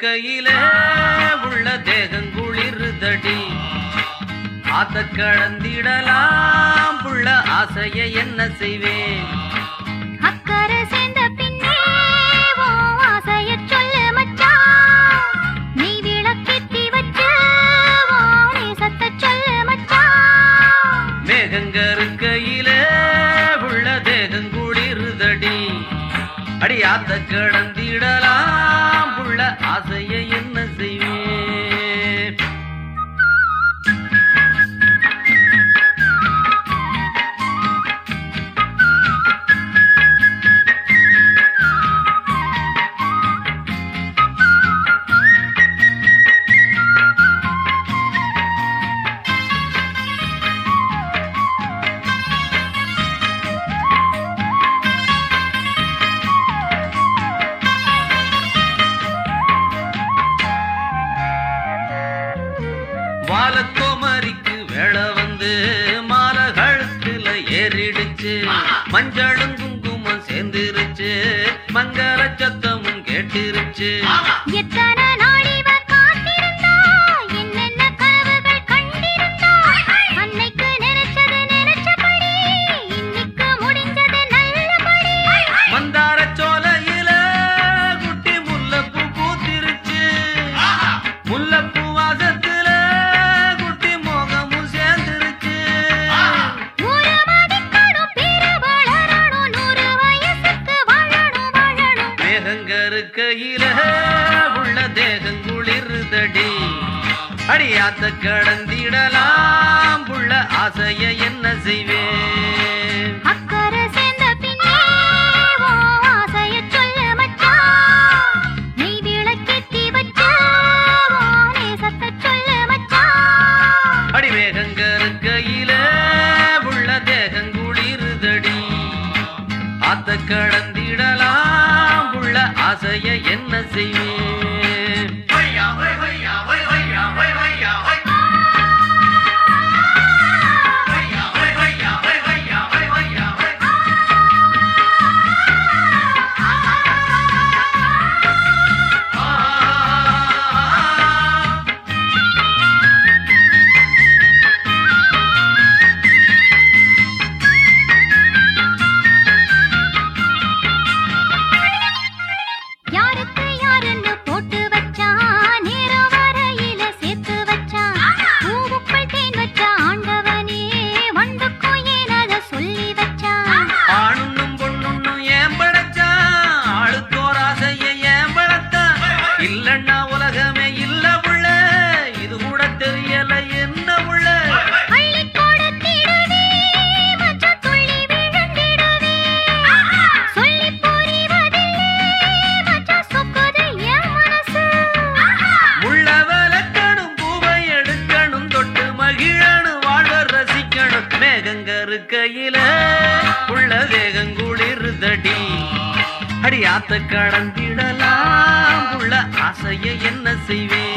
இருக்கையிலே உள்ள தேகம் குளிருதடி. ஆத்த கடந்திடலாம் புள்ள ஆசைய என்ன செய்வேன்? அக்கறை சேர்ந்த பின்னே உன் ஆசையச் சொல்லு மச்சான். நீ விளக்கேத்தி வச்சு நேசத்தைச் சொல்லு உள்ள அடி ஆத்த கடந்திடலாம் வாலக்கோமரிக்கு வேலை வந்து மாலை கழுத்துல ஏறிடுச்சு. மஞ்சளும் குங்குமம் சேர்ந்துருச்சு. மங்கள சத்தமும் கேட்டிருச்சு. உள்ள தேகம் குளிருதடி அடியாத்த கடந்திடலாம் புள்ள ஆசைய என்ன செய்வேன் அக்கறை சேர்ந்த பின்னே உன் ஆசையச் சொல்லு மச்சான். நீ விளக்கேத்தி வச்சு உன் நேசத்தைச் சொல்லு மச்சான். அடி மேகங்க இருக்கையில உள்ள தேகம் குளிருதடி ஆத்த புள்ள ஆசைய என்ன செய்வேன்? இல்லன்னா உலகமே இல்ல புள்ள இது கூட தெரியல என்ன மேகங்க இருக்கையில உள்ள வேகம் குளிருதடி அடி ஆத்த கடந்திடலாம் உள்ள ஆசைய என்ன செய்வேன்?